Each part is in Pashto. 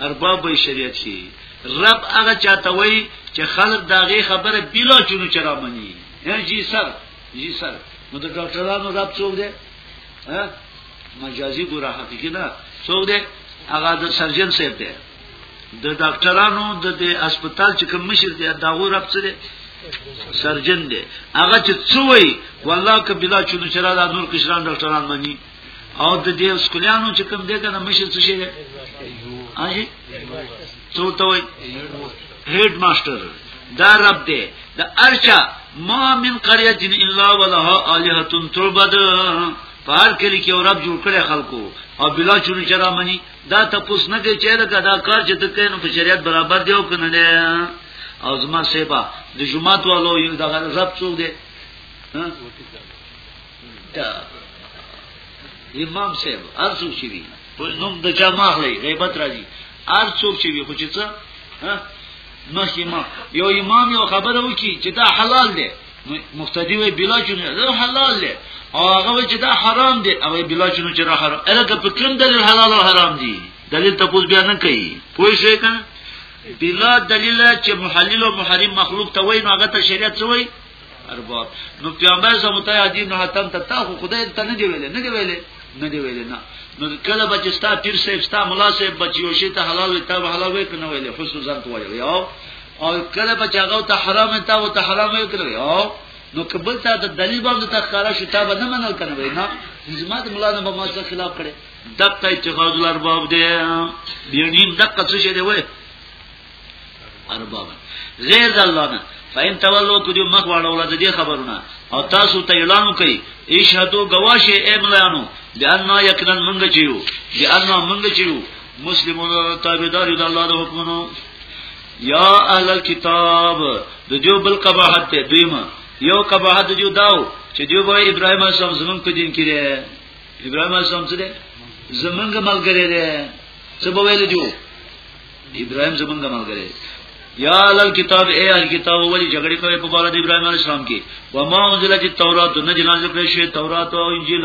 ارباب شریعت شي رب هغه چاته وای چې خلک داغه خبره بلا چونو چرا مني یا جی سر جی سر نو د ډاکټرانو رب څوک دی ها مجازي ګره حقیقي نه څوک دی هغه د سرجن صاحب دی د ډاکټرانو د دې هسپتال چې کوم مشر دی دا غو رب څه دی سرجن دی هغه چې څوی والله ک بلا چونو چر دا نور کشران ډاکټران مني او د دې اسکولیانو چې کوم دی کنه مشر څه شي دی اجي څو ته وای هډ ماستر دا رب دی د ارچا ما من قريه الا ولها الهه تربد پار کلی کې رب جوړ کړي خلکو او بلا چونو چر مني دا تپوس نه کوي چې لکه دا کار چې ته کوي نو په شریعت برابر دی او کنه نه او زما سیبا د جمعات والو یو د غضب څوک دی دا امام صاحب ارسو شي وي په نوم د چا ماخلي غیبت راځي ارسو شي وي خو چې څه مخکې ما یو امام یو خبره وکي چې دا حلال دی مقتدی وی بلا چون دا حلال دی او هغه وی چې دا حرام دی او بلا چون چې را حرام الکه په کوم دلیل حلال او حرام دی دلیل تاسو بیا نه کوي پوه شئ کنه بلا دلیل چې محلل او محرم مخلوق ته وای نو هغه ته شریعت څه وای ارباب نو پیغمبر زموږ ته عادی نو حتم ته تا خو خدای ته نه دی ویل نه دی ویل نه دی ویل نه نو کله به چې ستا پیر صاحب ستا مولا صاحب بچیو شي ته حلال وي ته حلال وي کنه ویل حسن ځان ته وایي او کله به چاغو ته حرام ته او ته حرام یو کړی او نو کبل ته د دلیل باندې ته ښکارا شته به نه منل کنه وای نه زمات مولا نه به ما سره خلاف کړي دغه اتخاذ الارباب دی بیرنیم دغه څه شه دی وای ارباب غیر الله نه فین تولو کو دی مخ واړه ولادت دی خبرونه او تاسو ته اعلان کوي اشهدو گواشه ایملانو بیان نه یقینا منګ چیو بیان نه منګ چیو مسلمون تابعدار د الله د حکمونو یا اهل کتاب د جو بل قباحت ته دیمه یو قباحت جو داو چې جو به ابراهیم اسلام زمون په دین کې دی ابراهیم اسلام څه دی زمونږ ملګری دی څه به ویل جو ابراهیم زمونږ ملګری دی یا لل کتاب اے ال کتاب ولی جګړه کوي په بار د ابراهيم عليه السلام کې و ما انزل چې تورات نه جنازه کړی شوی تورات او انجیل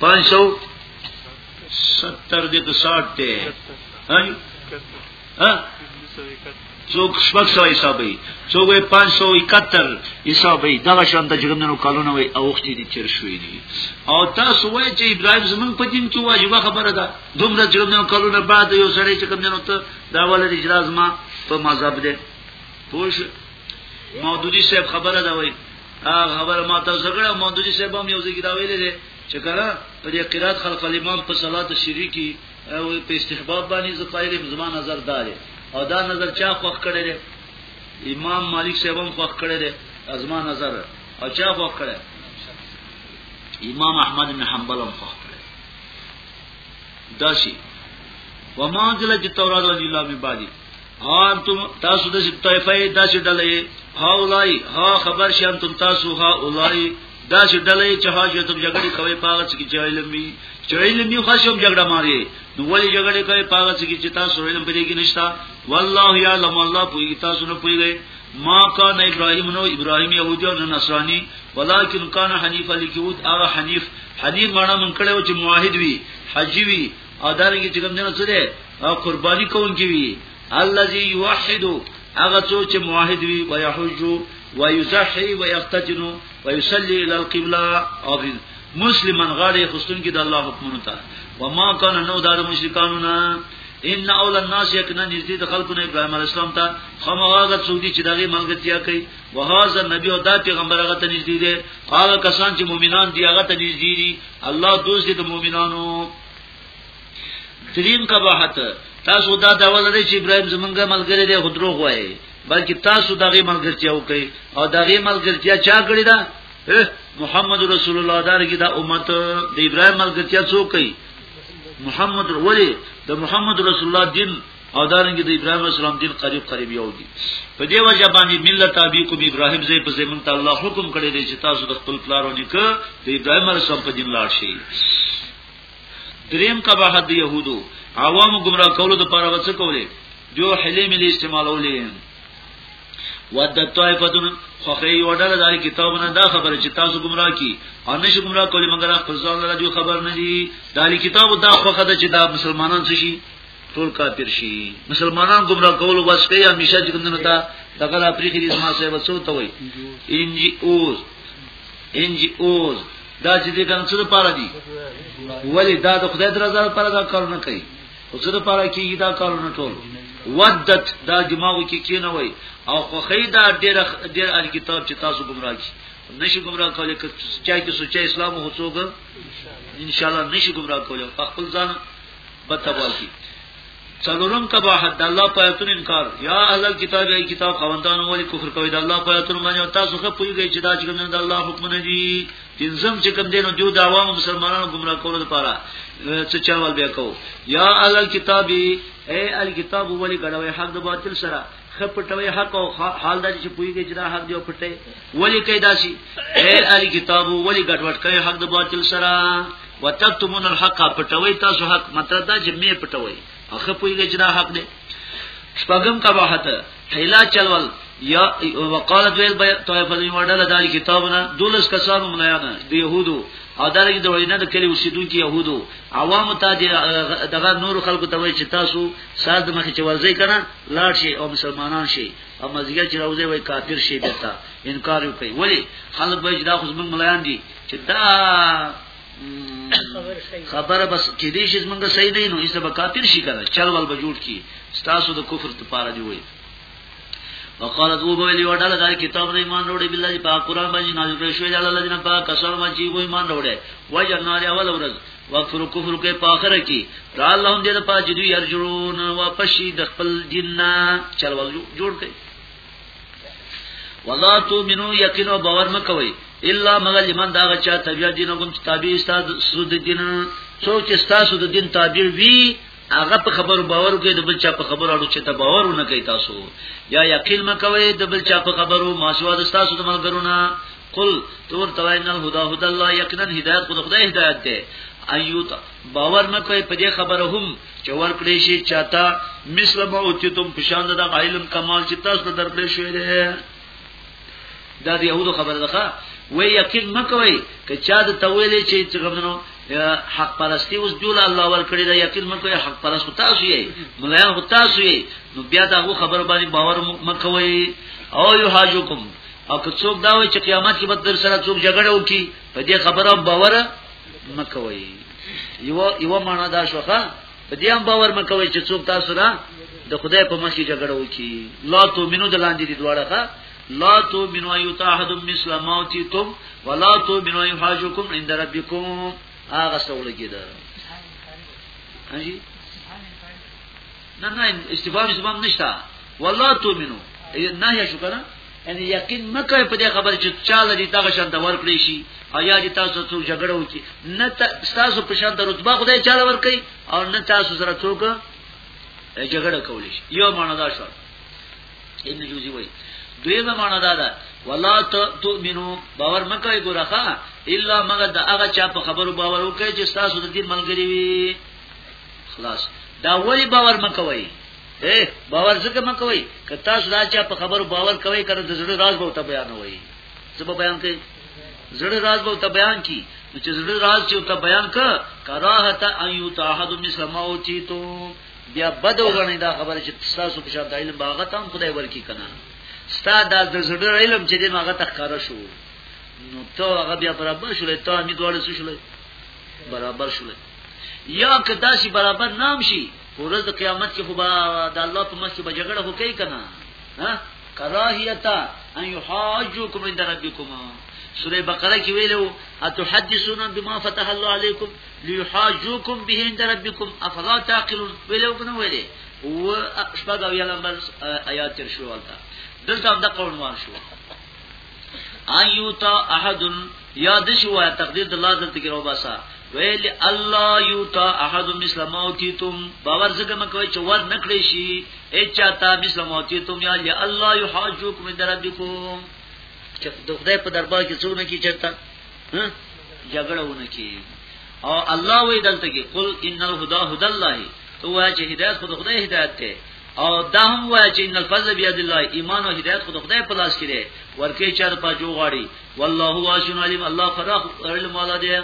پانچ سو ستر دې ته ساټ دی ها څوک شپږ سو حسابي څوک 571 حسابي دا شان د جرمنو کالونه وي او وخت دي چر شوې دي او تاسو وایئ چې ابراهيم زمون په دین کې واجبہ خبره ده دومره جرمنو کالونه بعد یو سړی چې کوم نه ته دا ولر اجازه ما په مذهب ده پوه محدودی صاحب خبره ده وایي هغه خبر ما ته زګړه مودودي صاحب هم یو ځای دا ویلې ده چې کله په دې قرات خلق الامام په صلات شریکی او په استحباب باندې زقایل زما نظر دار او دا نظر چا خوښ کړی دی امام مالک صاحب هم خوښ کړی دی ازما نظر او چا خوښ کړی امام احمد بن حنبل هم خوښ کړی داسي وما ذلت التوراۃ والانجیل من بعدی انتم تاسو د طائفه داسې ډلې هاولای ها خبر شي انتم تاسو ها اولای داسې ډلې چې حاجت جګړې کوي پاغه چې چې علم وي چې علم یې خاصه جګړه ماري نو ولې جګړې کوي پاغه چې تاسو علم پرې کې نشتا والله یعلم الله پوي تاسو نه پوي ما کان ابراهیم نو ابراهیم یهودی او نصرانی ولکن کان حنیف الیکود هغه حنیف حنیف معنی من کړو چې موحد وي حجی وي او دا رنګ چې کوم جنو څه ده او قرباني کوونکی وي الذي يوحد هغه څوک چې موحد وي او يحج او يزحي او يختجن او يصلي الى القبلة او مسلمان غاړي خستون کې د الله حکمونو ته وما كان نو دار مشرکانو نه ان اول الناس یقینا نږدې د خلکو نه ابراهيم عليه السلام ته خامغه څوک دي چې دغه ملګرتیا کوي وهذا النبي او دا پیغمبر هغه ته نږدې دي هغه کسان چې مؤمنان دي هغه ته نږدې دي الله دوست دي د مؤمنانو دریم کباحت تاسو دا دا ولرئ چې ابراهيم زمونږه ملګری دی خدرو غوي بلکې تاسو دغه ملګرتیا وکړئ او دغه ملګرتیا چا کړی دا محمد رسول الله دار کی دا امت د ابراهيم ملګرتیا څوک کوي محمد ولی د محمد رسول الله دین او دا رنګ د ابراهيم اسلام دین قریب قریب یو دي په دې وجه باندې ملت ابيکم ابراهيم زې په زمون ته الله حکم کړی دی چې تاسو د خپل پلارو نیکه د ابراهيم اسلام په دین لاړ شئ دریم کباحت د يهودو عوام گمراه کولو د پاره وڅ کولې جو حلی ملي استعمالولې ود طائفتن خوخی یو ډله دار کتاب نه دا خبره چې تاسو ګمراه کی او نشه ګمراه کولی مګر خپل ځان لري خبر نه دي دالی کتاب دا خوخه ده چې دا مسلمانان څه شي ټول کافر شي مسلمانان ګمراه کول بس کوي همیشه چې کومنه دا دغه د افریقي د ما صاحب څو ته وي ان جی اوز ان جی اوز دا چې دې کنه څه لپاره دي ولی دا د خدای درزا لپاره دا کار نه کوي او څه لپاره کې دا کار نه ټول ودت دا دماغو کې کی کینه وي او خو خیدا ډېر ډېر ال کتاب چې تاسو ګمراه کی نشي ګمراه کولای چې چا کې سوچ اسلام هوڅوګ ان شاء الله نشي ګمراه کولای خپل ځان بد تباہ کی څلورم قباحت د الله په آیاتونو انکار یا اهل الكتاب ای کتاب خوندانو ولی کفر کوي د الله په آیاتونو باندې تاسو خو پوهیږئ چې دا چې کوم د الله حکم نه دي پنځم چې کوم دینو دیو د عوام مسلمانانو گمراه کولو لپاره څه چاول بیا کو یا اهل الكتاب ای الکتاب ولی ګډوي حق د باطل سره خپټوي حق او حال دا چې پويږي چې دا حق دی او پټه ولی کیدا شي اے الی کتاب ولی ګډوډ کوي حق د باطل سره وتتمون الحق پټوي تاسو حق مطلب دا چې می پټوي هغه پويږي چې دا حق دی شپږم قباحت حیلا چلول یا وقالت ویل بیا طائفه دی وړل دال کتابونه دولس کسانو ملایانه د يهودو او دغه د وینا د کلی اوسیدونکو يهودو عوام ته دغه نور خلکو ته وایي چې تاسو ساز د مخې چې ورځي کنه لاړ شي او مسلمانان شي او مزګر چې راوځي وای کافر شي بیرته انکار وکړي ولی خلک به دا خو زمونږ ملایان دي چې دا خبره بس کې دې شي زمونږ صحیح نه نو ایسه به کافر شي کنه چل ول به جوړ کی ستاسو د کفر ته پاره دی وای وقالت او بولی وډاله دا کتاب نه ایمان وروړي بالله په قرآن باندې نازل شوی دی الله جن پاک کسان باندې ایمان وروړي وجه ناری اول ورځ وکفر کفر کې پاخره کې را الله دې د پاج دوی ارجون واپسې د خپل دین نه چل ول جوړ کړي ولا تو منو یقین او باور مکوي الا مگر لمن دا چا طبيعت دین کوم چې تابع استاد سود دین څوک چې تاسو د دین تابع وي هغه په خبرو باور کوي د بل چا په خبرو اړو چې ته باور نه کوي تاسو یا یقین مکوي د بل چا په خبرو ما سوا د تاسو د ملګرو نه قل تو ورته وای نه هدا هدا الله یقینا هدایت خود خدای هدایت دی ایوت باور نه کوي په دې خبره هم چې ورکړې شي چاته مثل ما او چې تم پشان د علم کمال چې تاسو ته درکړې شوی دی دا د یهودو خبره ده وی یقین مکوي که چا د تویلې چې څنګه غمنو حق پرستی اوس جوړ الله ور کړی دا یقین مکوې حق پرست تاسو یې ملایان تاسو یې نو بیا دا خبر باندې باور مکوې او یو حاجو کوم او که څوک دا وایي چې قیامت کې به در سره څوک جګړه وکړي په دې خبره باور مکوي یو یو معنا دا شوخه په دې هم باور مکوي چې څوک تاسو را د خدای په مخ کې جګړه وکړي لا تو منو د لاندې دي دواړه ښا لا تو منو یتاحد مثل موتیتم ولا تو منو یحاجکم عند ربکم هغه څه ولګیدا هاجی نه نه استفهام استفهام نشته والله تؤمنو نه یا شو کنه یعنی یقین مکه په دې خبره چې چاله دي تاغه شان ته ورکړي شي او یا دي تاسو څو جګړه وکي نه تاسو په شان ته رتبه خدای چاله ورکړي او نه تاسو سره څوک جګړه کولی شي یو معنا دا شو ابن جوزی وایي دویمه معنا دا ده ولا تؤمنو باور مکه ګورخه الا مگر دا هغه چا په خبرو باور وکړي چې تاسو د دې ملګری وي خلاص دا ولی باور مکوي اے باور څنګه مکوي که تاسو دا چې په خبرو باور کوي کړه د زړه راز به ته بیان وایي څه به بیان کوي زړه راز به ته بیان کی چې زړه راز چې ته بیان ک کراهت ایو تعهد مسلمو چی تو بیا بد وګڼي دا خبره چې تاسو په شان علم باغه تام خدای ورکی کنه ستا دا د زړه علم چې دې ماغه تخکاره شو نو ته هغه بیا برابر شولې ته می دوړ شولې برابر شولې یا که داسې برابر نام شي ورځ د قیامت کې خو به د الله په مخ کې به جګړه وکړي کنه ها کراهیتا ان یحاجوکم عند ربکم سوره بقره کې ویلو اتحدثون بما فتح الله علیکم ليحاجوکم به عند ربکم افلا تعقلون ویلو کنه ویلې و شپږ او یلمبر آیات تر شو ولته دلته هم د قول وان شو ایوتا احد یاد شو تقدیر د الله دلته کې روباسا ویل الله یوتا احد مثل موتیتم باور زګه مکوي چې ور نکړې شي اچا تا مثل موتیتم یا لی الله یحاجوکم دربکم چې د خدای په دربار کې څونه کی چرتا جګړه ونه کی او الله وی دلته کې قل ان الهدى هدى الله تو چې هدایت خود خدای هدایت ته او دا هم وای چې ان الفضل بيد الله ایمان او هدایت خود خدای په لاس کې دی ورکه چر په جو غاړي والله واسن علیم الله فراخ علم والا دی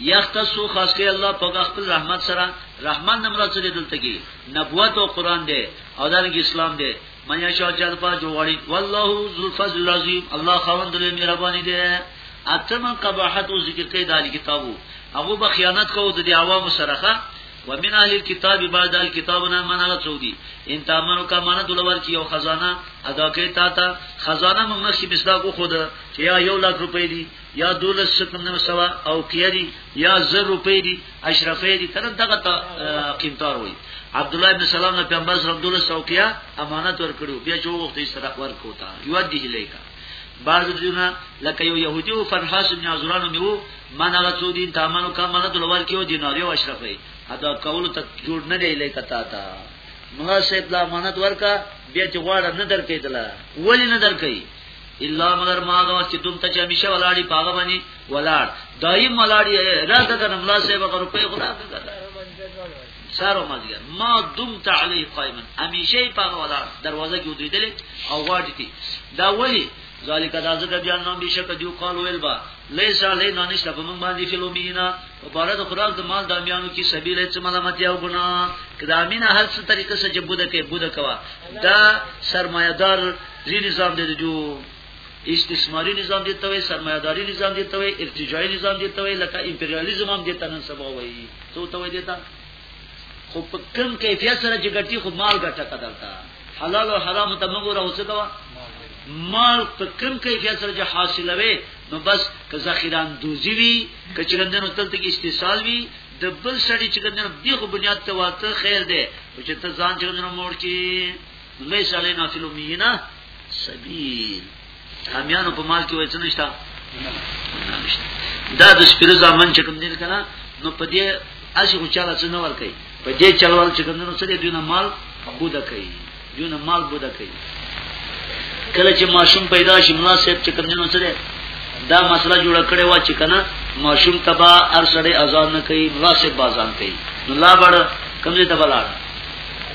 یختصو خاص کې الله په خپل رحمت سره رحمان نمبر څه دی دلته کې نبوت او قران دی او دا اسلام دی من یشا چر په جو غاړي والله ذو الفضل العظیم الله خوند لري مهرباني دی اتم قباحت او ذکر کې دال کتابو هغه به خیانت کوو د عوامو سره ومن اهل الكتاب بعد الكتابنا من هغه څوک دي ان تامنو کا معنی دلور کی یو خزانه ادا کوي تا ته خزانه موږ نشي مصداق خو ده چې یا یو لک روپۍ دي یا دولس سکم نه سوا او کیری یا زر روپۍ دي اشرفې دي تر دغه تا قیمتار وي عبد الله بن سلام نه پیغمبر صلی الله علیه وسلم امانت ورکړو بیا چې وخت یې سره ورکوتا یو دی لیکا بعض دینه لکه یو يهودي او فرحاس بن عزران میو من هغه څو دین تامنو کا مغه دلوار کیو دینار یو اشرف وي ادا کول ته جوړ نه دی لیکه تا تا ملا سید لا امانت ورکا بیا چې غواړه نه درکېدل ولی نه درکې الا مگر ما دا چې تم ته چې همیشه ولاړی پاغه باندې ولاړ دایم ولاړی راته کنه ملا سید وغه روپې خدا سهار او مازیګر ما دمت علیه قائما همیشه په ولا دروازه کې ودریدل او غواړي دي دا ولی ذالک دا زګ بیا نو بشک دیو قال ویل با لیس علینا نشته په موږ باندې فلومینا په بارد خراج د مال د امیانو کې سبیل چې ملامتیا او ګنا کدا امینه هر څه طریقه سره جبوده کې بوده کوا دا سرمایدار زیر نظام دې جو استثماري نظام دي ته وي سرمایه داري نظام دي ته وي ارتجاعي نظام دي ته وي لکه امپریالیزم هم دي ته نن سبا وایي څه ته وایي دي ته خو په کم کیفیت سره چې ګټي خو مال ګټه کدلتا حلال او حرام ته موږ راوڅه کوا مال په کم کیفیت سره چې حاصلوي نو بس که ذخیران دوزی وي که چرندنو تل تک استحصال وي د بل سړي چې ګندنه دی خو بنیاد ته واته خیر دی چې ته ځان چې ګندنه مور کې لیس علینا فی الامیین سبیل امیانو په مال کې وای څه نشته دا د سپیرو ځامن چې کوم دین کنه نو په دې اسی خو چاله څه نه ور کوي په دې چلوال چې کوم نو څه دې دونه مال بوده کوي دونه مال بوده کوي کله چې ماشوم پیدا شي ملا صاحب چې کوم نو څه دې دا مسله جوړ کړي وا چې کنه ماشوم تبا ارسړې اذان نه کوي ملا صاحب بازان کوي نو لا بڑ کمزې تبا لاړ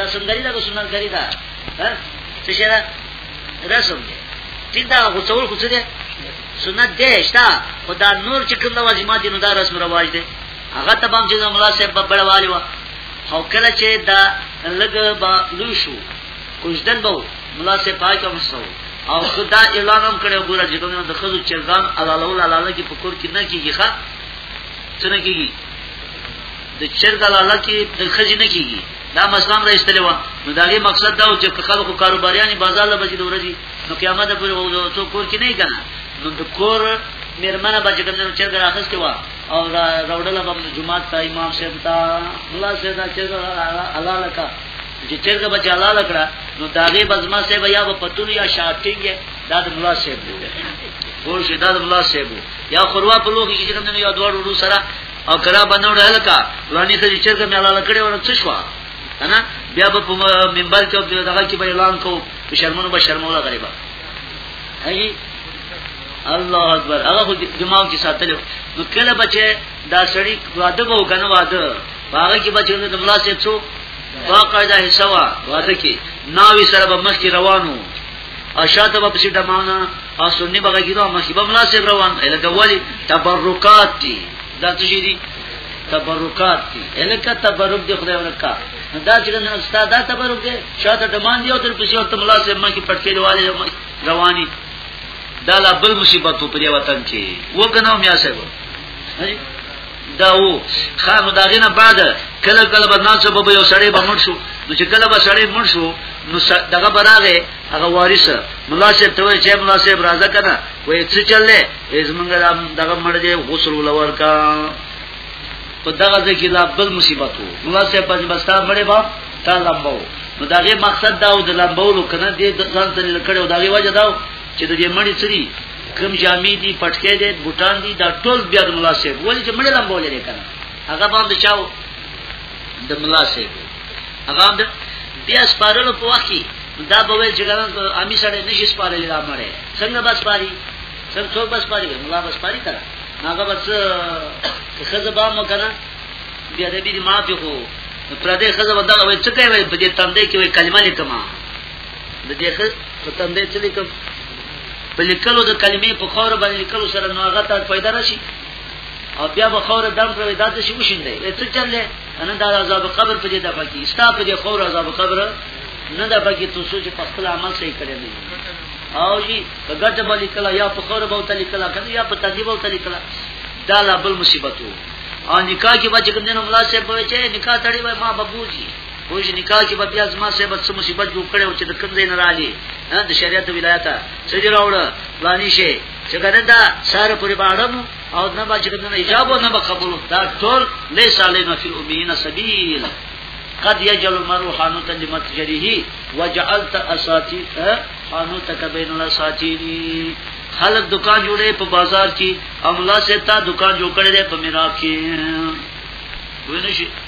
رسم دری دا رسم دری دا څه شي دا رسم دی ټیک دا خو څول خو څه دی سنت دی شتا خدا نور چې کوم واجبات نو دا رسم رواج دی هغه ته بام چې مولا صاحب په بڑا والی وا او کله چې دا لګ با لوي شو کوژدن بو مولا صاحب پای کوم سو او خدا اعلان هم کړو ګوره چې کوم د خزو چرګان علاله علاله کې پکور کې نه کیږي ښا څنګه کیږي د چر دلاله کې د خځې نه کیږي دا مسله را ایستلې و نو دا غي مقصد دا و چې خلکو کاروباریان بازار له بجې ورځي نو قیامت پورې وو څو کور کې نه کنه نو د کور میرمنه بچی کوم نو چرګ راخص کې وا او راوړل به د جمعه ته امام صاحب ته الله صاحب دا چرګ الله لکا چې چرګ بچ الله لکړه نو داغه بزما صاحب یا په پتون یا شاټینګ دا د الله صاحب دی ګور شي دا د الله صاحب یا خوروا په لوګي کې کوم نو یا دوړ ورو سره او کله باندې وړل کا پلانې ته چې چرګ مې لاله کړې ورڅ شو کنه بیا په منبر کې په دغه کې به اعلان کو په شرمونو به شرموله غریبا هي الله اکبر هغه خو جماو کې ساتل نو کله بچي دا سړی واده به وکنه واده هغه کې بچي نو د ملا سي څو واقعدا حصہ وا واده کې ناوي سره به مخ کې روانو او شاته به پسې دمانه او سنی بغه ګیرو اما شیبه مناسب روان الکه ولی تبرکات دي دا څه شي دي تبرکات دي الکه تبرک دی خدای ورکا دا چې نن استاد دا تبرک دی شاته دمان دی او تر پسې او ته مناسب ما کې پټکې دیواله رواني دا لا بل مصیبت په دې وطن کې وګناو میا صاحب دا وو خانو دا غینه بعد کله کله به ناڅه به یو سړی به مړ شو نو چې کله به سړی مړ شو نو دغه براغه هغه وارث مولا صاحب ته وایي چې مولا صاحب راځه کنه وایي څه چللې زمونږ دغه مړ دی غسل ولور کا په دغه ځکه لا بل مصیبت وو مولا صاحب په بستا مړې با تا لمبو نو داغه مقصد دا و د لمبولو کنه دې ځان ته لکړو داغه وجه دا چې د دې مړی سری کم جامې دي پټکې دي بوتان دي دا ټول بیا د ملا صاحب ولې چې مړی لمبو لري کنه هغه باندې چاو د ملا صاحب هغه د بیا سپارلو په وخت کې دا به ویل چې ګران امي سره نشي سپارلې دا مړی څنګه بس پاري څنګه څو بس پاري ملا بس پاري کړه هغه بس خزه با مو کنه بیا دې دې معافي خو پر دې خزه ودا وای څه کوي په دې تندې کې وای کلمه لیکما د دې خه په تندې څه لیکم په لیکلو د کلمې په خور باندې لیکلو سره نو هغه ته پیدا راشي او بیا به خور دم پر داد شي وشیندې ته چلې ان دا عذاب قبر په دې د پکی ستا په دې خور عذاب قبر نه د پکی تو سوچ په خپل عمل صحیح کړی دی او جی په ګټه باندې کلا یا په خور به تل کلا کنه یا په تندې به تل کلا دا لا بل مصیبت وو او نکاح کې به چې کوم دینو ملاسه په چې نکاح تړي ما ببوږي وای چې نکاح کې به بیا زما صاحب څه مصیبت جوړ کړي او چې د کوم ځای نه رالي د شریعت ولایت څه دی راوړ پلاني شي چې کنه دا ساره پوری باړم او نه به چې کنه ایجاب نه به قبول دا ټول لیس علینا فی الامین سبیل قد یجل المرء حانوتا لمتجره وجعلت اساتی حانوتک بین الاساتین خلق دکان جوړې په بازار کې او ملا ستا دکان جوړ کړي په میراب کې وینې شي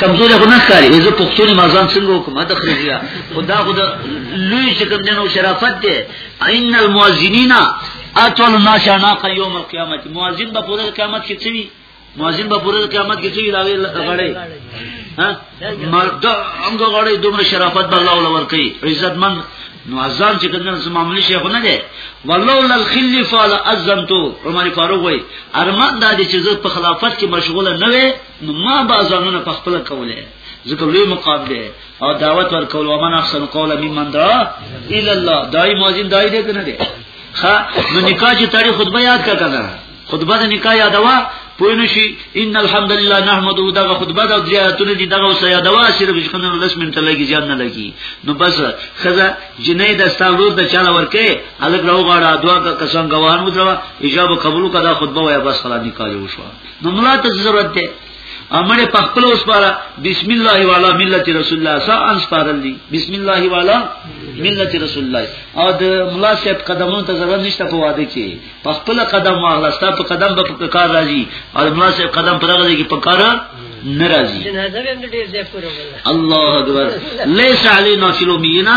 کمزوري خو نه ښکاري زه پښتون ما ځان څنګه وکم ته خرجیا خدا خدا لوی چې کوم جنو شرافت دی ان المؤذنین اطول الناس عناق یوم القیامت مؤذن به پوره قیامت کې چوي مؤذن به پوره قیامت کې چوي راوي غړې ها مرد انګ غړې دومره شرافت به الله ولور کوي عزت من نو ازان چې کله زما معاملې شیخ نه دی ولولا الخلفه لازمتو عمر فاروق وای ارمان دا چې زه په خلافت کې مشغوله نه وې نو ما با ځانونه په خپل کوله ځکه لوی مقام دی او دعوت ورکول او من احسن قولا ممن دعا الى الله دای موازین دای دې کنه دی ها نو نکاح چې تاریخ خطبه یاد کا کنه خطبه د نکاح یادوا پوه نشي ان الحمدلله نحمده دغه خطبه د زیاتونه دي دغه وسه یادوا صرف ځکنه لس منټه لګي زیات نه لګي نو بس خزه جنې د ستاور د چاله ورکه الګ راو غاړه دعا کا کسان غوان مو دروا ایجاب قبول کړه خطبه وای بس خلا نکاح وشو نو ملاته ضرورت ده امره په خپل اوس پاره بسم الله والا ملت رسول الله سا ان سپارل دي بسم الله والا ملت رسول الله او د ملا صاحب قدمونو ته ضرورت نشته په واده کې په خپل قدم واغله ستا په قدم به په کار راځي او ملا صاحب قدم پر هغه کې په کار ناراضي الله اکبر ليس علينا في الامينا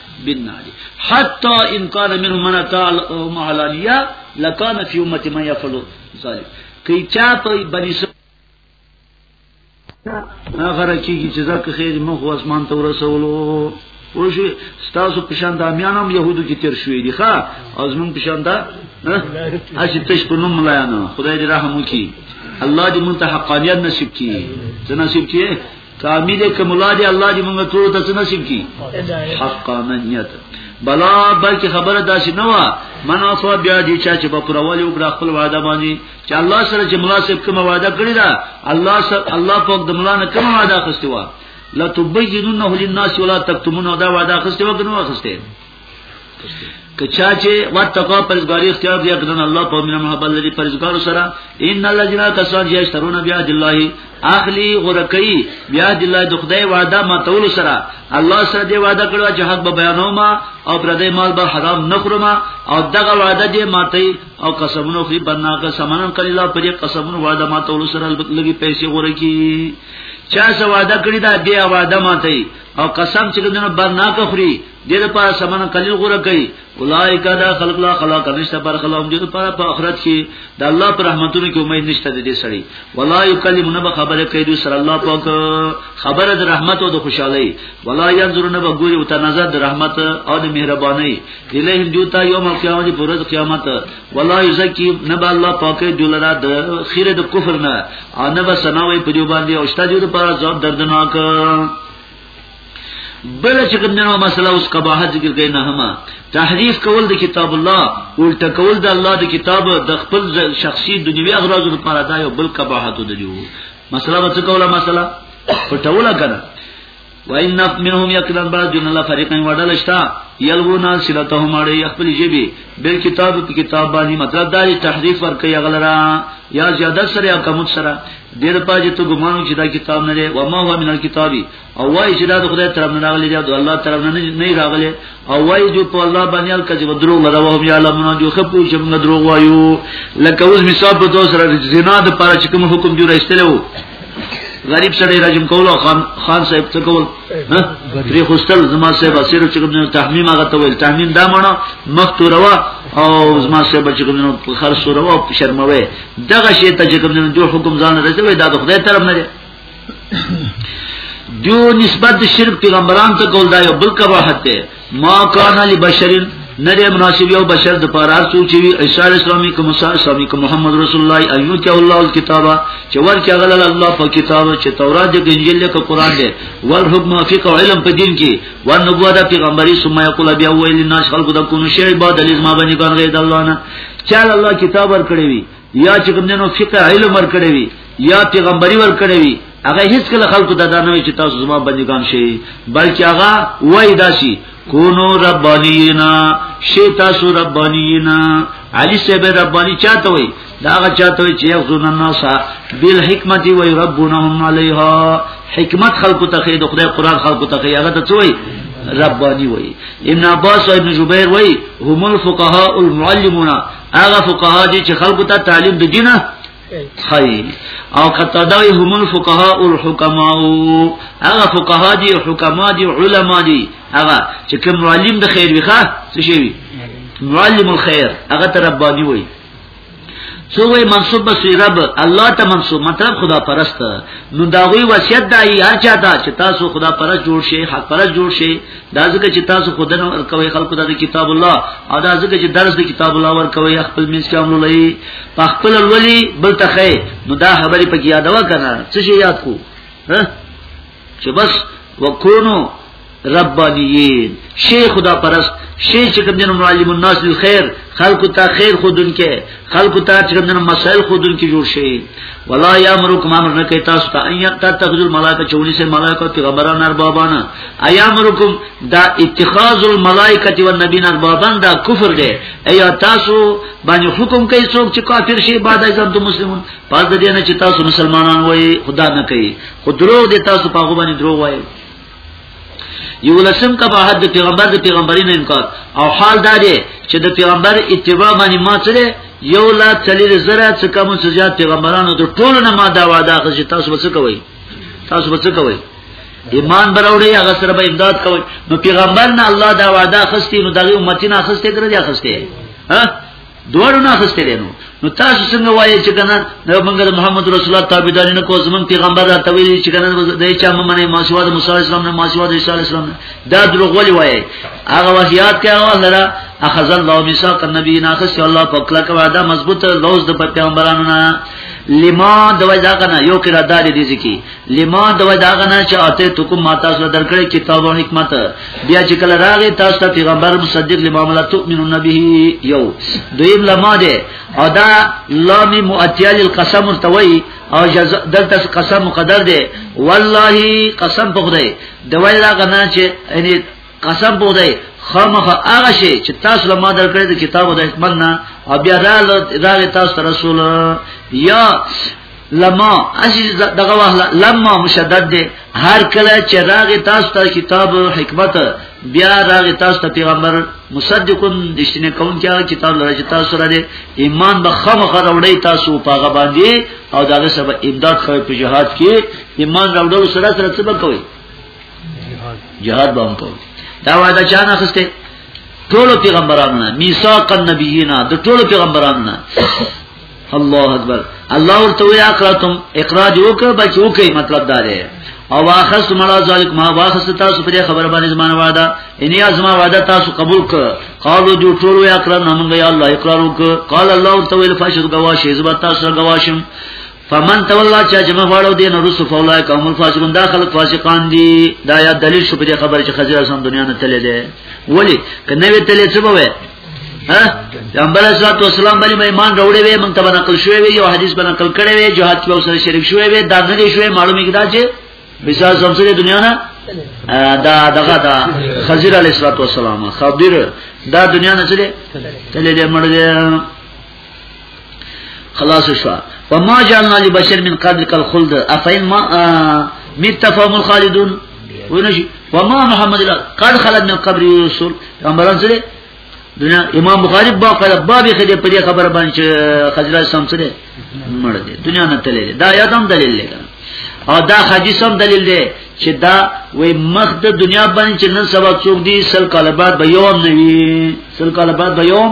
بالنار حتى ان كان منهم من اتى علانيه لكان في امه من يفعل ذلك کی چا په بنی هغه راکیږي چې ځکه خیر مخ اسمان ته ورسولو وشي ستاسو پښان د امیان هم يهودو کې تیر شوې دي ښا ازمن پښان دا اسی تش په نوم ملایانو خدای دې رحم وکي الله دې مونږ ته حقانيت نصیب کړي څه نصیب کړي تعمیر کملا دی الله دې موږ ټول ته نصیب کړي حقانیت بلا بلکې خبره داسې نه و من اصوا بیا دې چا چې په پرواله وکړه خپل وعده باندې چې الله سره چې مناسب کوم وعده کړی دا الله سره الله په د ملا نه کوم وعده خسته و لا تبیننه للناس ولا تکتمون دا وعده خسته و کنه خسته کچا چې واتقوا پرزګاری اختیار دی اګرن الله په مینه محبت لري پرزګار سره ان الله جنا کسان چې اشترون بیا د الله اخلی غرقی بیا د الله د خدای وعده ما تول سره الله سره دی وعده کړو چې حق به بیانو ما او پردې مال به حرام نخرم او دغه وعده دې ماته او قسمونو خې بنا که سمنن کړي الله پر قسمونو وعده ما تول سره لګي پیسې غرقی چا سوا ده کړی دا دی وعده ماته او قسم چې دنه بر نه کخري دې لپاره سمن قلیل غره کوي اولایک دا خلق لا خلاق نشته پر خلاف دې لپاره په آخرت کې د الله پر رحمتونو کې امید نشته دې سړي ولا یکلمون به خبره کوي د سر الله پاک خبره د رحمت او د خوشحالي ولا ينظرون به ګوري او ته نظر د رحمت او د مهرباني الیه جوتا یوم القیامت پر ورځ قیامت ولا یزکی نه به الله پاک دلرا د خیره د کفر نه او نه به سناوي په دې باندې او شته دې لپاره ځواب دردناک بل چې کوم نه مسله اوس قباحت ذکر کوي نه هما تحریف کول د کتاب الله الټه کول د الله د کتاب د خپل شخصي دنیوي اغراض لپاره دا یو بل قباحت دی جو مسله به څه کوله مسله پټوله کنه وان نف منهم یکلن بعض جن الله فريقين وډل شتا یلونا سلتهم علی خپل جبی بل کتاب په کتاب باندې مطلب دا تحریف ور کوي غلرا یا زیادت سره یا کمت سره دې د پاجې ته ګمانو چې دا کتاب نه دی و ما هو من الكتاب او وای چې دا د خدای طرف نه راغلی دی او الله طرف نه نه راغلی او وای جو په الله باندې الکذب درو غره وهم یعلمون جو خپو چې موږ درو وایو لکه اوس مثال په تاسو سره زنا د پاره چې کوم حکم جوړ ایستلو غریب سره راجم کول او خان خان صاحب ته کول پرې خوستل زما صاحب اسیر چې کوم تحمیم هغه ته ویل تحمیم دا معنی مخ تو روا او زما صاحب چې کوم په خر سو روا او شرموي دغه شی ته چې کوم نه دوه حکم ځان رسوي دا د خدای طرف نه دی جو نسبت شرک پیغمبران ته کول دا یو بل کباحت دی ما کان علی بشرین نه دی مناسب یو بشر د پاره هر څوک چې وي عیسی اسلامي کوم موسی اسلامي کوم محمد رسول الله ایو ته الله الکتاب چې ورکه غل الله په کتاب چې تورات د انجیل له قرآن دی ول حکم فقه او علم په دین کې ور نبوت پیغمبري سمه یقول بیا ویل الناس خلق د کو شی عبادت لزما باندې ګرځي د الله نه چاله الله کتاب ورکړی وي یا چې کوم دینو فقه علم ورکړی وي یا پیغمبري ورکړی وي هغه هیڅ کله خلکو ته دا نه وي چې تاسو زما بندگان شئ بلکې هغه وای داسي کونو ربانینا شی تاسو ربانینا علی صاحب ربانی چاته وای دا هغه چاته وای چې یغزون الناس بالحکمت و یربونهم علیها حکمت خلق ته خې د خدای قران خلق ته خې هغه ته وای ربانی وای ابن عباس او ابن زبیر وای هم الفقهاء المعلمون هغه فقها دي چې خلکو ته تعلیم د دینه خی او قطادای هم الفقهاء الحکماء هغه فقها دي حکما دي علما دي هغه چې کوم معلم د خیر وخه څه شي معلم الخير هغه تربانی وای سو وی منصوب بسی رب الله ته منصوب مطلب خدا پرست نو دا وی وصیت دای هر چا ته چې تاسو خدا پرست جوړ شئ حق پرست جوړ شئ دا ځکه چې تاسو خود نه ورکوي خلکو ته کتاب الله او دا ځکه چې درس د کتاب الله ورکوي خپل مینس کې عمل لای په خپل ولي بل تخې نو دا خبرې پکې یادوا کنه څه شي یاد کو ها چې بس وکونو ربانیین شی خدا پرست شی چې کوم دین معلم الناس للخير خلق ته خیر خودن کې خلق ته چې کوم دین مسائل خودن کې جوړ شي ولا یامرکم امر نه کوي تاسو ته ان تتخذوا الملائکه چونی سه ملائکه پیغمبران اربابانا ایامرکم دا اتخاذ الملائکه و النبین اربابان دا کفر دی ایا تاسو باندې حکم کوي څوک چې کافر شي بعد ازم د مسلمانان پس د دې نه چې تاسو مسلمانان وای خدا نه کوي خو دروغ دي تاسو په غوبانی دروغ وایي یو لسم قباحت د پیغمبر د پیغمبري نه انکار او حال دا دی چې د پیغمبر اتباع باندې ما سره یو لا چلیر زره څه کوم څه زیات پیغمبرانو د ټولو نه ما دا وعده غږی تاسو به څه کوئ تاسو به څه کوئ ایمان براوړی هغه سره به امداد کوي نو پیغمبر نه الله دا وعده خستی نو دغه امتی نه خسته کړی دی خسته ها دوړو نه خوسته دي نو نو تاسو څنګه وایي چې کنه د منګل محمد رسول الله تابعداري نه کوو زمون پیغمبر دا تویل چې کنه د چا ممنه ماشوا د موسی اسلام نه ماشوا د عیسی اسلام نه دا دروغ ولي وایي هغه وصیات کوي هغه لره اخذ الله میثاق النبی ناخص الله په کله کې وعده مضبوط لوز د پیغمبرانو نه لما دوای دا کنه یو کړه دار دي ځکه لما د وداغنا چې اته تو کوم ماته سره درکړې کتاب او حکمت بیا چې کله راغی تاسو ته پیغمبر مصدق لما مل تؤمنون به یو دویم لما ده او دا لام مؤتیل القسم ارتوی او دلته قسم مقدر ده والله قسم په خدای د وداغنا چې یعنی قسم بودای خامخ هغه شی چې تاسو له ما درکړې د کتاب د حکمت نه او بیا راغله تاسو رسول یا لما اسی دغه وحلا لما مشدد دی هر کله چې راغ تاسو ته کتاب حکمت بیا راغ تاسو ته پیغمبر مصدقون دشتنه کون کیا کتاب لره چې تاسو سره دی ایمان به خامخ راوړی تاسو په هغه باندې او دغه سبب امداد خو په جهاد کې ایمان راوړل سره سره څه کوي جهاد به هم کوي دا وعده چا نه اخیسته ټول پیغمبرانو نه میثاق النبیینا د ټول پیغمبرانو نه الله اکبر الله ورته وی اقراتم اقرا جو که بچو کوي مطلب دا دی او واخص مړه ذالک ما واخص تاسو پر خبر باندې زمانه وعده ان یا زما وعده تاسو قبول ک قالو جو ټول وی اقرا نامنګ یا الله اقرار وک قال الله ورته وی فاشد گواشه زبتا سره گواشم فمن تولا چا جمع غواړو دین رسو فولای قوم الفاسقون دا خلق فاسقان دي دا یا دلیل شو په دې خبره چې خزر سم دنیا نه تللی دی ولی کنه وی تللی څه بوي ها پیغمبر اسلام تو اسلام باندې ایمان راوړې وي مونږ ته نقل شوې وي یو حدیث باندې نقل کړې وي جو حد په سره شریک شوې وي دا نه دي شوې معلومه کیدا چې مثال سم سره دنیا نه دا دغه دا خزر علیه السلام خبر دا دنیا نه چلے تللی دی مړ دی خلاص شو وما جعلنا لبشر من قبلك الخلد افين ما متفهم الخالدون ونشي وما محمد الله قد خلد من قبر يوسف پیغمبران سره دنیا امام بخاری با قال باب خدای په دې خبر باندې خضر سم سره مړ دي دنیا نه تللی دا یاد هم دلیل لګا او دا حدیث هم دلیل دی چې دا وې مخ د دنیا باندې چې نن سبا څوک دی سل کاله بعد به یوم نوي سل کاله بعد به یوم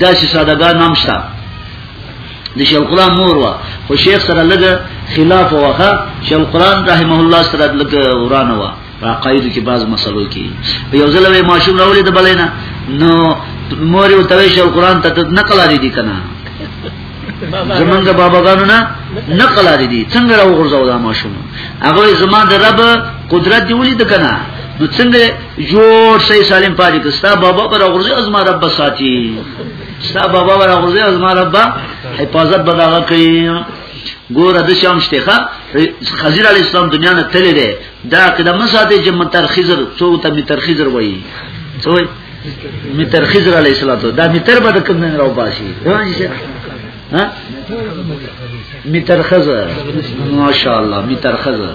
دا چې سادهګان هم شته د شیخ القرآن مور وا خو شیخ سره لګ خلاف واخه شیخ القرآن رحمه الله سره لګ ورانه وا را قاعده کې بعض مسلو کې په یو ځل وې ماشوم راولې د بلینا نو مور یو توي شیخ القرآن ته نقل لري دي کنه زمونږ باباګانو نه نقل لري دي څنګه راو غرزاو دا ماشوم هغه زما د رب قدرت دی ولید کنه نو څنګه جوړ شي سالم پاتې که ستا بابا پر غرزه از ما رب ساتي ستا بابا پر غرزه از ما رب حفاظت بداغه کوي ګوره د شام شتخه خضر علی السلام دنیا نه تللی دی دا کده مساته چې متر خضر څو ته متر خضر وایي څو متر خضر علی السلام دا متر به کوم نه راو باسي ها متر خضر ماشاءالله متر خضر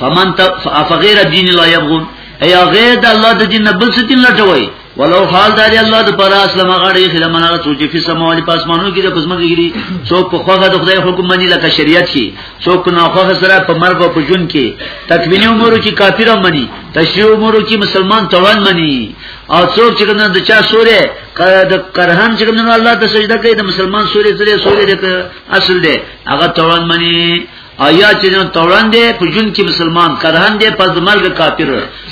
فمن فغیر دین لا یبغون ایا غیر د الله د دین نه بل څه دین لټوي ولو حال داری الله د پر اسلام غړي خله منغه څوک چې سماوالي پاسمانو کې د پسمه کېږي څوک په خوغه د خدای حکم باندې لکه شریعت شي څوک نه خوغه سره په مرګ او په جون کې تکوینی امور کې کافر مني تشریع امور کې مسلمان توان مني او څوک چې کنه د چا سورې د کرهن چې کنه الله ته سجده کوي د مسلمان سورې سره سورې د اصل دی هغه توان مني آیا چې نو توران دی په جون کې مسلمان کرهن دی پس مرګ کافر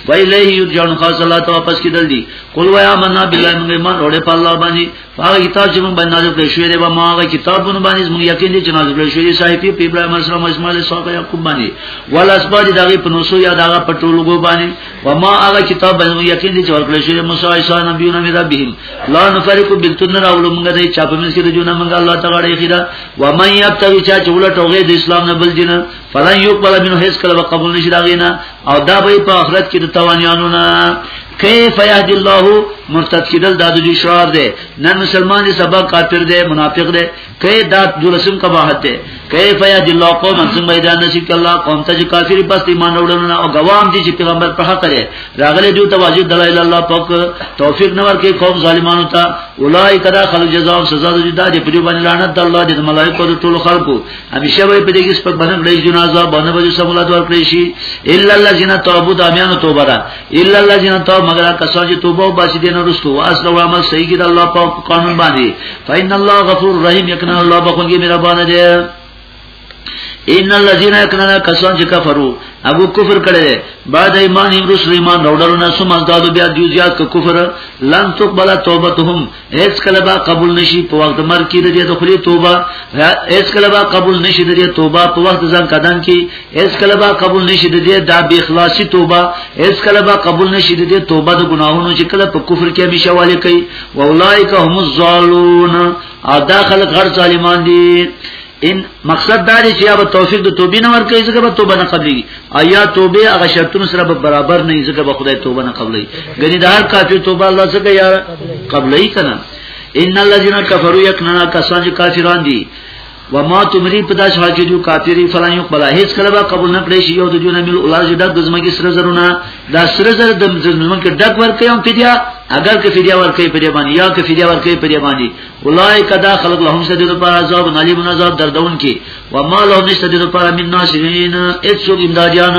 وای له یو جون خاص الله ته واپس کیدل دی قل ویا منا بالله من ایمان اورې په الله باندې هغه کتاب چې موږ باندې نازل کړی شوی دی و ما هغه کتابونه باندې موږ یقین دي چې نازل کړی شوی دی صاحب په ابراهیم اسلام اسماعیل صاحب یعقوب باندې ول اسباد دغه په نوسو یا دغه په ټولګو باندې و ما هغه کتاب باندې موږ یقین دي چې ورکړی شوی موسی عیسی نبیونه مې ربهم لا نفرق بالتن راول موږ دې چاپ مې کې د جون موږ الله تعالی خیره ومن یبتغي چا چې ولټو غي د اسلام نه بل دینه فلن یقبل منه هیڅ کله به قبول نشي داغینا او دا به په آخرت کې د توانیانو نه کیف یهد الله مرتد کیدل دا د دې شعار دی نن مسلمان دي سبا کافر دی منافق دی کای دا د رسول کباحت دی کیف یهد الله قوم څنګه میدان نصیب الله قوم ته چې کافر پس ایمان وروړنه او غوام دي چې پیغمبر په حق لري راغلی دیو ته واجب دلایل الله پاک توفیق نه ورکړي قوم ظالمانو ته اولای کدا خلق جزاء او سزا د جدا دی په دې باندې لعنت د الله د ملائکه او ټول خلقو همیشه وي په دې کې سپک باندې لري جنا عذاب باندې به سمولات ورکړي شي الا الذين توبوا د امیانو توبه ده الا الذين توبوا مگر کسان چې توبه او باسي دین ورستو واس او عمل صحیح کړي الله پاک قانون باندې فإن الله غفور رحیم یقینا الله بخونګي مهربان دی ان الذين كانوا كسان چې کفرو ابو کفر کړي بعد ایمان امروز ایمان راوړل نه سم ازداد بیا دیو زیات کو کفر لن تقبل توبتهم هیڅ کله با قبول نشي په وخت مر کې د دې خلی توبه هیڅ کله با قبول نشي د دې توبه په وخت ځان قدم کې هیڅ کله با قبول نشي د دې د بی اخلاصي توبه هیڅ کله با قبول نشي د دې توبه د ګناهونو چې کله په کفر کې همیشه والي کوي واولائک هم الظالمون او دا خلک غړ ظالمان دي ان مقصد دا دی چې یا به توفیق د توبې نه ورکړي ځکه به توبه نه قبلي ایا توبه هغه شرطونو سره به برابر نه ځکه به خدای توبه نه قبلي غني د هر کافر توبه الله څخه یا قبلي کنه ان الذين كفروا يكننا کسان چې کافران دي و ما تمری په داس حال کې جو کافری فلان یو بلا هیڅ کله به قبول نه کړی شي یو د جون مل اولاد د دزمګي سره زرونه دا سره زر د ځمن کې ډک ورکې هم فدیا اگر کې فدیا ورکې په دې باندې یا کې فدیا ورکې په دې باندې اولای کدا خلق لهم سجده لپاره عذاب نالی من عذاب دردون کې و ما لهم سجده لپاره من ناشرین اڅ څوک امدادیان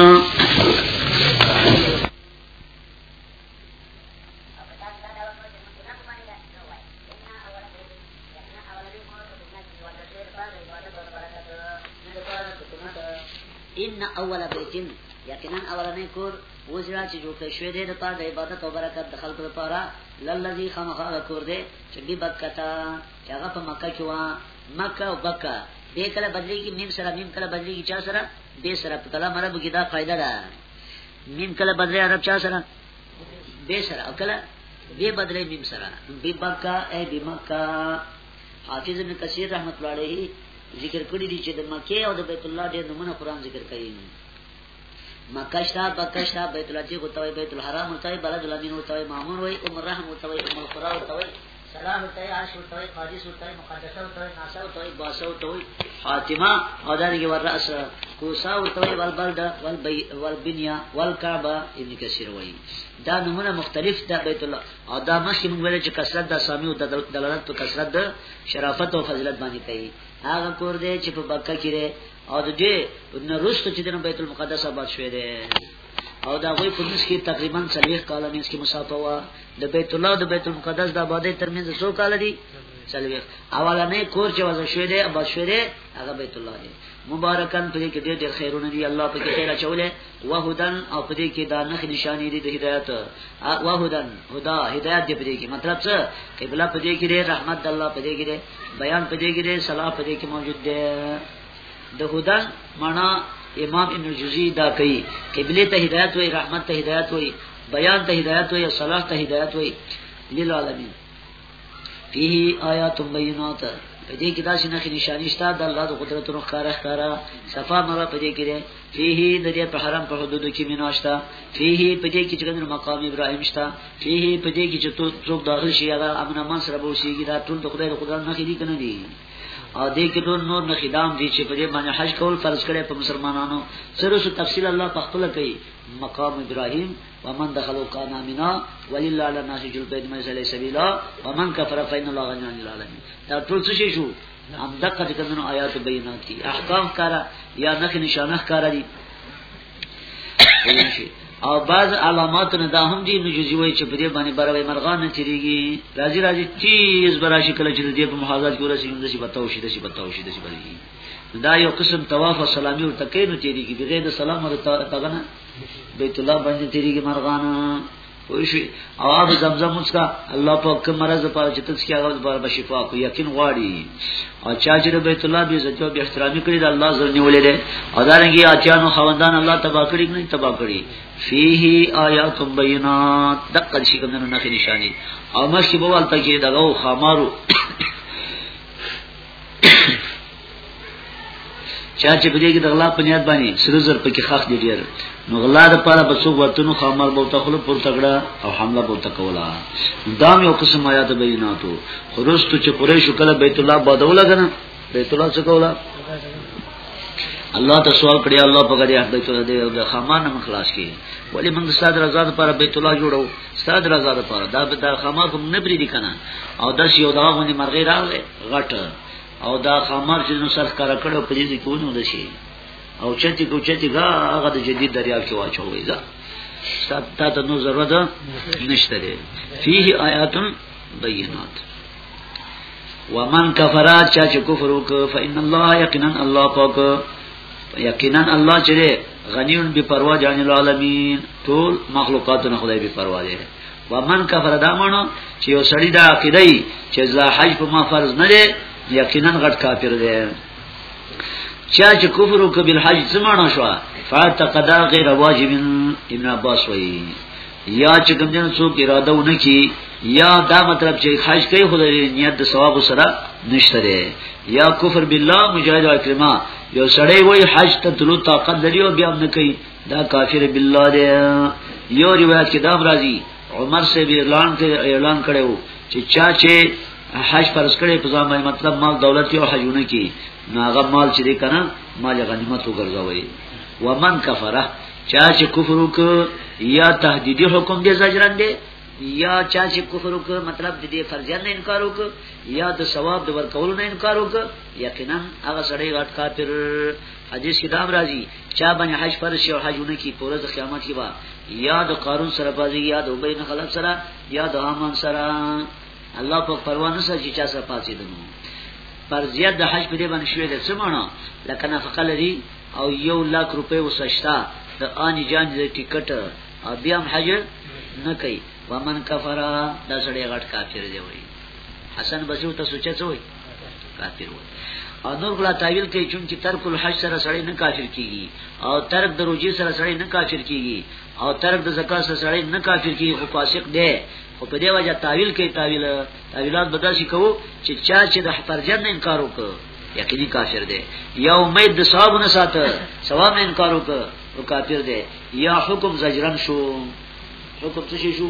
ان اول بیتن یقینا اولنې کور وزرا چې جوړ کړی شوی دی د پاره د عبادت او برکت د خلکو لپاره للذي خامخا کور دی چې دی بکتا چې هغه په مکه کې و مکه او بکا به کله بدلیږي میم سره میم کله بدلیږي چا سره به سره په کلام عرب کې دا قاعده ده میم کله بدلی عرب چا سره به سره او کله به بدلی میم سره به بکا ای به مکه حافظ ابن کثیر رحمت الله علیه ذکر کړی دی چې د مکه او د بیت الله ډېر نمونه قران ذکر کوي مکه شتا بکه شتا بیت الله چې کوتوي بیت الحرام کوتوي بلد الامین کوتوي مامون وای ام الرحم کوتوي ام القرا کوتوي سلام کوتوي عاش کوتوي قادس کوتوي مقدسه کوتوي ناسه کوتوي باسه کوتوي فاطمه او دغه ور راس کوسا کوتوي ول بلد ول بی ول بنیا ول کعبه ابن کثیر وای دا نمونه مختلف د بیت الله او دا مخکې موږ ویل چې کثرت د اسامی او د دلالت په کثرت د شرافت او فضیلت باندې کوي هغه کور دی چې په بکه کې دی او د دې نه رسته چې د بیت المقدس آباد شوی دی او دا غوی په منځ کې تقریبا څلوېښت کاله منځ کې مسافه وه د بیت الله د بیت المقدس د آبادۍ ترمنځ څو کاله دي څلوېښت اولنې کور چې وځل شوی دی آباد شوی دی هغه بیت الله دی مبارکان په دې کې ډېر ډېر خیرونه دي الله په کې خیر اچولې وهدن او پدې کې دا نخ نشانې دي د هدایت وهدن هدا هدایت دې پدې کې مطلب څه قبله پدې کې دې رحمت د الله پدې کې دې بیان پدې کې دې صلاح پدې کې موجود دې د هدن معنا امام ابن جوزی دا کوي قبله ته هدایت وي رحمت ته هدایت وي بیان ته هدایت وي صلاح ته هدایت وي للعالمین فيه آیات بینات په دې کې داسې نخې نشانې شته د الله د قدرتونو ښکارا ښکارا صفا مره په دې کې ده فيه د دې په حرم په حدود کې مینا شته فيه په دې کې چې ګنر مقام ابراهيم شته فيه په دې کې چې څوک داخل شي هغه امن امان سره بوسيږي دا ټول د خدای د قدرت نخې دي کنه دي او دې کې ټول نور نه خدام دي چې په دې باندې حج کول فرض کړي په مسلمانانو سره سو تفصیل الله په خپل کوي مقام ابراهيم ومن دخلوا كان امنا ولله على الناس حج البيت من سلي سبيلا ومن كفر فإن الله غني عن العالمين دا ټول څه شي شو هم دغه د کومو آیات بینات دي احکام کارا یا نخ نشانه کارا دي او بعض علامات نه دا هم دي نو جزي وای چې په دې باندې بروي مرغان نه چریږي راځي راځي تیز براشي کله چې دې په محاذات کې ورسېږي د شي بتاو شي د شي بتاو شي د شي بتاو شي دا یو قسم طواف او سلامي ورته کوي نو تیری کی بغیر د سلام او تغنا بیت الله باندې تیری کی مرغانا وشي او اب زمزم مسکا الله په کوم مرز په چې تاسو کې هغه په شفا کو یقین غواړي او چا چې بیت الله به عزت او احترامي کړی د الله زر نیولې ده او دا رنګي اچانو خوندان الله تبا کړی نه تبا کړی فيه آیات بینات دقل شي کوم نه نشانی او مشي بوالته کې دغه خمارو چا چې په دې کې د غلا په نیت باندې سره زر پکې خاص دي ډیر نو غلا د پاره په څو وختونو خامر به تخلو پر تکړه او حمله به تکولا دا یو قسم آیات بیناتو خرستو چې قریش کله بیت الله بادولا کنه بیت الله څه کولا الله ته سوال کړی الله په غریه بیت الله دی د خامان هم خلاص کړي ولی موږ ستاد رضا لپاره بیت الله جوړو ستاد رضا لپاره دا به د خامان کوم نه بری دي کنه او د یو دا غونې مرغې راغله غټ او دا خمر چې نو سر کار کړو په دې کې ونه ودشي او چتی کو چتی غا هغه د جدید دریا کې واچوي دا تا ته نو ضرورت نشته دی فيه آیات بینات ومن کفر چا چې کفر وک فإن الله یقینا الله پاک یقینا الله چې غنیون بے پروا جان العالمین ټول مخلوقات نه خدای بے پروا دی ومن کفر دا مانو چې یو سړی دا عقیده ای چې زه حج په ما فرض نه دی یقینا غټ کافر دی چا چې کفر وکړ بل حج زمانو شو فاتقدا غیر واجب ابن عباس وی یا چې کوم جن څوک اراده ونه کی یا دا مطلب چې حج کوي خدای نیت د ثواب سره نشته دی یا کفر بالله مجاهد اکرما یو سړی وای حج ته تلو طاقت لري او بیا نه کوي دا کافر بالله دی یو روایت کې دا راځي عمر سے به اعلان کړي اعلان کړو چې چا چې حج فرض کړي په ځان باندې مطلب مال دولت کې او حجونه کې ناغه مال چې دې کنه مال غنیمت وګرځوي ومن کفره چا چې کفر وک یا تهدیدی حکم دې زجرن دې یا چا چې کفر وک مطلب دې فرضیان نه انکار وک یا د ثواب د ورکول نه انکار وک یقینا هغه سړی غټ کافر حدیث کې دام راځي چا باندې حج فرض شي او حجونه کې پوره د قیامت کې با یا د قارون سره پازي یا د وبین خلق سره یا د هامان سره الله په پروانه سره چې چا سره پاتې دنو پر زیات د حج په دې باندې شوې ده څه معنی لکه نفقه لري او یو لاک روپې وسشتا د ان جان د ټیکټ او بیا هم حج نه کوي ومن کفرا دا سړی غټ کافر دی وای حسن بصری ته سوچ څه وای کافر وو او نور غلا تعویل کوي چې ترک الحج سره سړی نه کافر کیږي او ترک د روزي سره سړی نه کافر کیږي او ترک د زکات سره سړی نه کافر کیږي خو فاسق دی خو په دې وجه تعویل کوي تعویل تعویلات بداسي کوو چې چا چې د پرجن نه انکار وکړ یقیني کافر دی یا امید د ثواب نه ساته ثواب نه انکار وکړ او کافر دی یا حکم زجرن شو حکم څه شو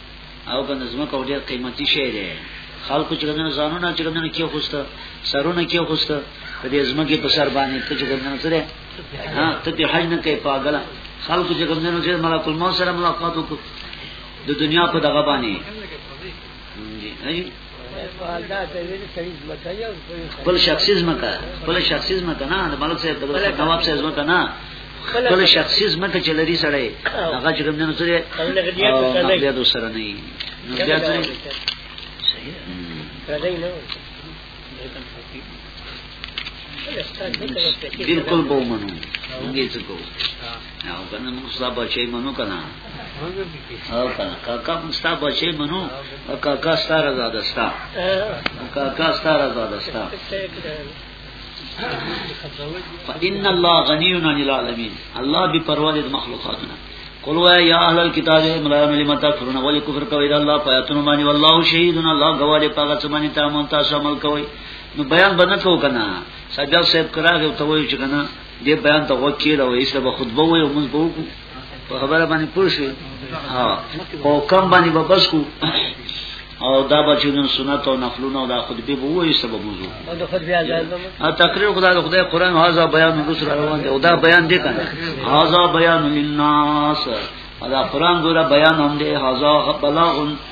او کنه زمکه ډیر قیمتي شی دی خلکو چې کنه ځانونه چې کنه کې خوسته سرونه کې خوسته په دې زمکه په سر باندې ته چې کنه سره ها ته په حج نه کې پاګل خلکو چې کنه چې ملک الموت سره ملاقات وکړ د دنیا په دغه باندې خپل شخصي ځمکه خپل شخصي ځمکه نه د ملک صاحب د نواب صاحب ځمکه نه خپل شخصي ځمکه چې لري سړی هغه چې کوم نه سره او بیا د سره نه نو بیا ته صحیح نه بالکل به منو موږ څه کوو او کنه موږ ستا بچي منو کنه او کنه کاکا موږ ستا بچي منو کاکا ستا رضا ده ستا کاکا ستا رضا ده ستا فإن الله غني عن العالمين الله بي پروا دي مخلوقاتنا قل وای یا اهل الكتاب ملایان لما تکفرون ولی کفر کوي د الله پیاتون باندې والله شهیدون الله گواهی پاګه څه باندې تاسو عمل کوي نو بیان باندې کو کنه سجا صاحب کراغه ته وایي چې کنه دې بیان ته وکیل او ایسه به خطبه وایي موږ به وکړو په خبره باندې پوه شي او کم باندې به بس کو او دا بچو نن سنت او نقلونه او دا خطبه به وایي سبب موضوع او د خطبه ازاز او تقریر خدای خدای قران هاذا بیان رسول روان دی او دا بیان دی کنه هاذا بیان للناس دا قران ګوره بیان هم دی هاذا بلاغ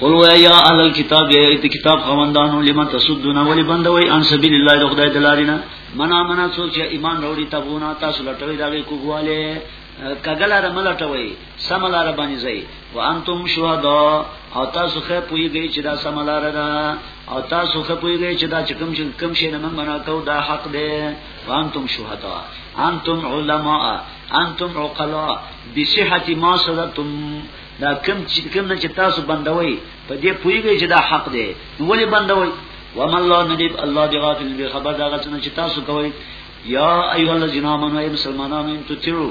قل و یا اهل الكتاب یا ایت کتاب خوندانو لما تسدون ولی بندوی ان سبیل الله د خدای دلارینا منا منا څوک چې ایمان وروړي تبونه تاسو لټوي دا کوواله کګل را ملټوي سمل را باندې ځي وانتم شهدا او تاسو خه پویږئ چې دا سمل را ده او تاسو خه پویږئ چې دا چې کوم چې کوم شي نه منا کو دا حق ده وانتم شهدا انتم علماء انتم عقلاء بصحت ما صدتم دا کم چې کم نه چې تاسو بندوي په دې پویږي چې دا حق دی نو ولې بندوي وما الله ندیب الله دی غافل به خبر دا غڅ نه چې تاسو کوي یا ایها الذین آمنوا ای مسلمانانو ان تطیعوا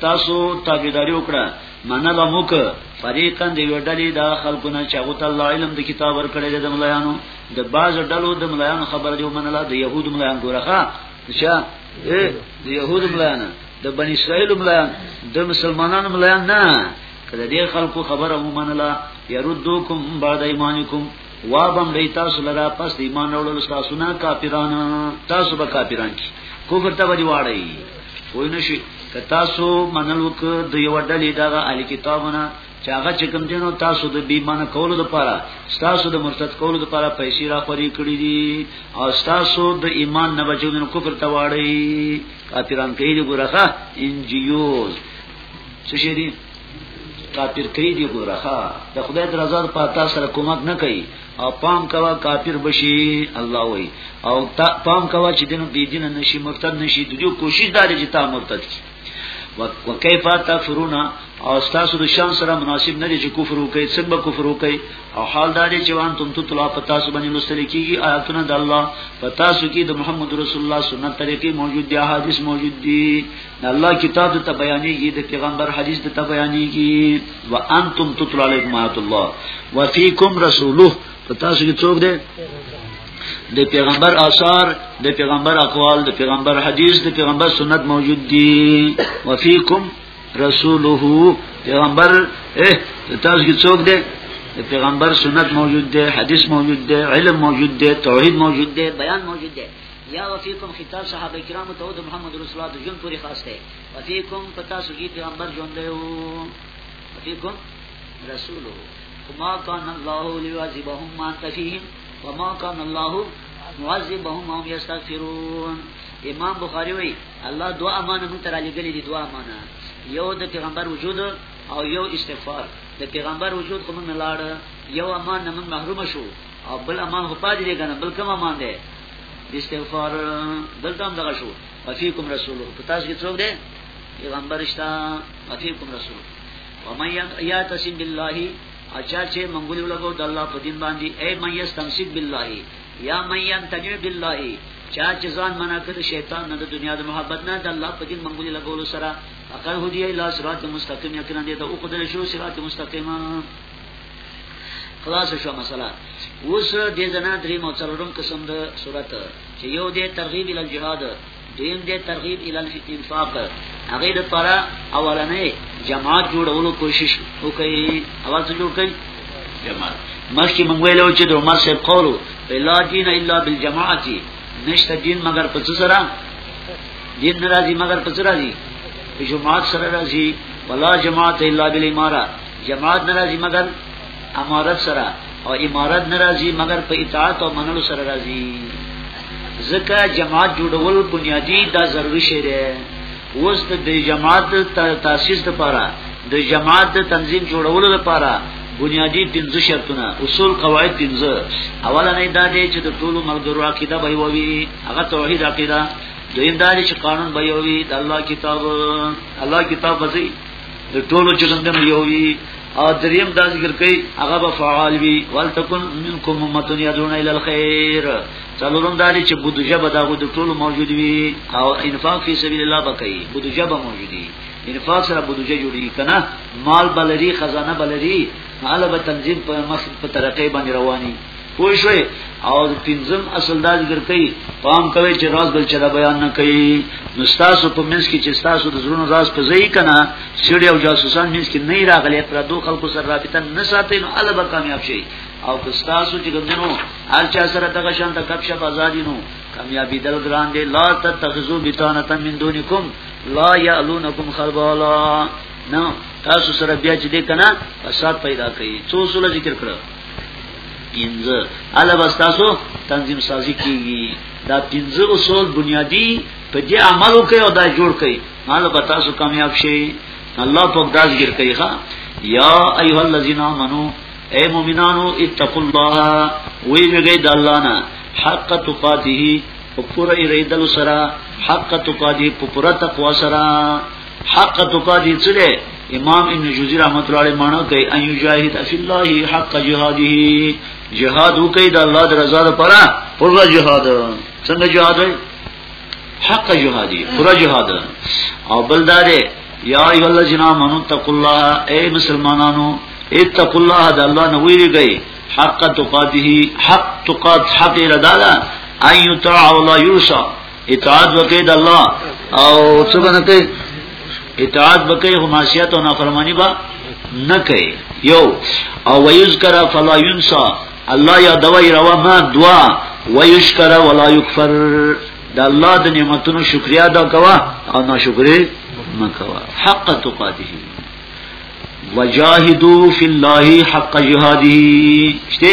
تاسو تابعداري وکړه منه به موک فریقا دی وډلې دا خلقونه چې هغه ته الله علم د کتاب ورکړی د ملایانو د باز ډلو د ملایانو خبر دی منه لا د يهود ملایان ګورخه چې د يهود ملایانو د بنی اسرائیل ملا د مسلمانانو ملا نه کله دې خلکو خبره ومنله يردوکم بعد ایمانکم وا بم دی تاسو لرا پس ایمان اورل تاسو نه کافرانو تاسو به کافران کی کوفر ته وری واړی وای نشي که تاسو منلو ک د یو ډلې دغه اهل کتابونه چې هغه چې کوم دینو تاسو د بیمان کولو لپاره تاسو د مرتد کولو لپاره پیسې را خوري کړی دي او تاسو د ایمان نه بچو د کفر ته واړی کافران کوي دی ګورخه انجیوز څه شي دي کافر کوي دی ګورخه د خدای د رضا په تاسو سره کومک نه کوي او پام کوا کافر بشي الله وای او پام کوا چې دینو بی دین نشي مرتد نشي د دې کوشش داري چې تا مرتد کی وکيف تفرون او تاسو د شان سره مناسب نه دي چې کفر وکړي څنګه کفر وکړي او حال دا دي چې وان تم تو طلب پتا سو باندې لوستل کیږي آیاتونه د الله پتا سو کې د محمد رسول الله سنت طریقې موجود دي حدیث موجود دي د الله کتاب ته بیانېږي د پیغمبر حدیث ته بیانېږي وانتم تطلع علیکم آیات الله وفیکم رسوله په تاسو کې څوک دی د پیغمبر آثار د پیغمبر اقوال د پیغمبر حدیث د پیغمبر سنت موجود دي وفيکم رسوله پیغمبر اه تاسو کې څوک دی د پیغمبر سنت موجود دی حدیث موجود دی علم موجود دی توحید موجود دی بیان موجود دی یا وفیکم خطاب صحابه کرامو ته د محمد رسول الله د جون پوری خاص دی وفیکم پتا سږي پیغمبر ژوند دی او وفیکم رسول الله وما كان الله ليعذبهم وانت فيهم وما كان الله معذبهم وهم يستغفرون امام بخاری وی الله دعا امانه مون تر علی گلی دی دعا امانه یو د پیغمبر وجود او یو استغفار د پیغمبر وجود کوم ملاړ یو امان نه محروم شو او بل امان خو پاتې دی کنه بل کوم امان دی استغفار دلته هم دغه شو افیکم رسول په تاسو کې څوک دی پیغمبر شتا افیکم رسول ومن یاتسم بالله اچا چې منګولو لګو د الله په دین باندې اے من یستمسک بالله یا من ینتجع بالله چا چې ځان منع کړ شیطان نه د دنیا د محبت نه د الله په دین منګولي لګولو سره اقل هدی اله صراط مستقیم یقینا دې ته او خدای شو صراط مستقیم خلاص شو مسله اوس دې زنا درې مو څلورم قسم د صورت چې یو دې ترغیب ال جهاد دیم دې ترغیب ال الانفاق هغه د پاره اولنې جماعت جوړولو کوشش وکړي اول څه جوړ کړي جماعت مخکې موږ ویلو چې د عمر صاحب قولو بلا دین الا بالجماعت نشته دین مگر په څه سره دین ناراضي مگر په څه راضي په جماعت سره راضي ولا جماعت الا بالاماره جماعت ناراضي مگر امارت سره او امارت ناراضي مگر په اطاعت او منلو سره راضي ځکه جماعت جوړول بنیادی دا ضروري شی دی اوس د جماعت تاسیس لپاره د جماعت د تنظیم جوړولو لپاره بنیادی پنځه شرطونه اصول قواعد پنځه اولنې دا دی چې د ټولو ملګرو عقیده به وي هغه توحید عقیده دویم دا دی چې قانون به وي د الله کتاب الله کتاب به د ټولو چې څنګه یو وي او دریم دا ذکر کوي هغه به فعال وي ولتکن منکم امه يدعون الى الخير څلورم دا چې بودجه به دا د ټولو موجود وي او انفاق فی سبیل الله به کوي بودجه به موجود وي انفاق سره بودجه جوړي کنه مال بلری خزانه بلری مال به تنظیم په مخ په طرقې باندې رواني پوه شوي او پنځم اصل دا ذکر کوي پام کوي چې راز بل چا بیان نه کوي نو تاسو په منځ کې چې تاسو د زړونو راز په ځای کنه سړي او جاسوسان منځ کې نه راغلي پر دوه خلکو سره رابطه نه ساتي نو الله به کامیاب شي او که تاسو چې ګمنو هر چا سره دغه شان د کپ شپ ازادي نو کامیابی دل ګران دی لا تتخذو بتانه من دونکم لا یعلونکم خبالا نو تاسو سره بیا چې دې کنه فساد پیدا کوي څو سره ذکر کړو پنځه اله بس تاسو تنظیم سازی کیږي دا پنځه اصول بنیادی په دې عمل وکړي او دا جوړ کړي مال به تاسو کامیاب شئ الله په داس ګر کوي ښا یا ایه الذین آمنو اے مومنانو اتقوا الله وی ویږي د الله نه حق تقاته او پورا ایریدل سره حق تقاته په پورا تقوا سره حق تقاتی څه دی امام ابن جوزی رحمت الله علیه معنی کوي ان یجاهد فی الله حق جهاده جهاد وکي د الله د رضا لپاره پر جهاد څنګه جهاد وي حق جهادي پر جهاد او بل داره یا ایو الذین آمنوا تقوا الله اے مسلمانانو اتقوا الله د الله نه ویریږئ حق تقاته حق تقات حق ردا ان یطاع ولا یوسع اطاعت وکړي د الله او څه باندې کوي اطاعت وکړي خو معصیت او نافرمانی به نه کوي یو او ويذكر فلا ينسى الله یا دوی روا ما دعا ويشكر ولا يكفر د الله د نعمتونو شکریا ادا کوا او ناشکری مکوا حق تقاته وجاهدوا في الله حق جهاده شته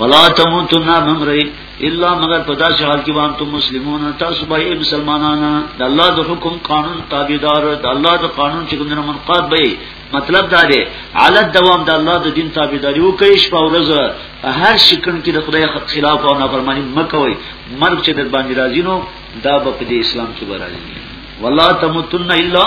ولا تموتن ممرئ الا مگر په داسې حال کې باندې مسلمانون تاسو به مسلمانانه د الله د حکم قانون تابعدار د الله د قانون چې کومه منقاد به مطلب دا دی علت دوام د الله د دین تابعداري او کوي شپه ورځ هر شکن کې د خدای خلاف او نافرمانی مکوي مرګ چې د باندې راځي نو دا به په اسلام کې راځي ولا تموتن الا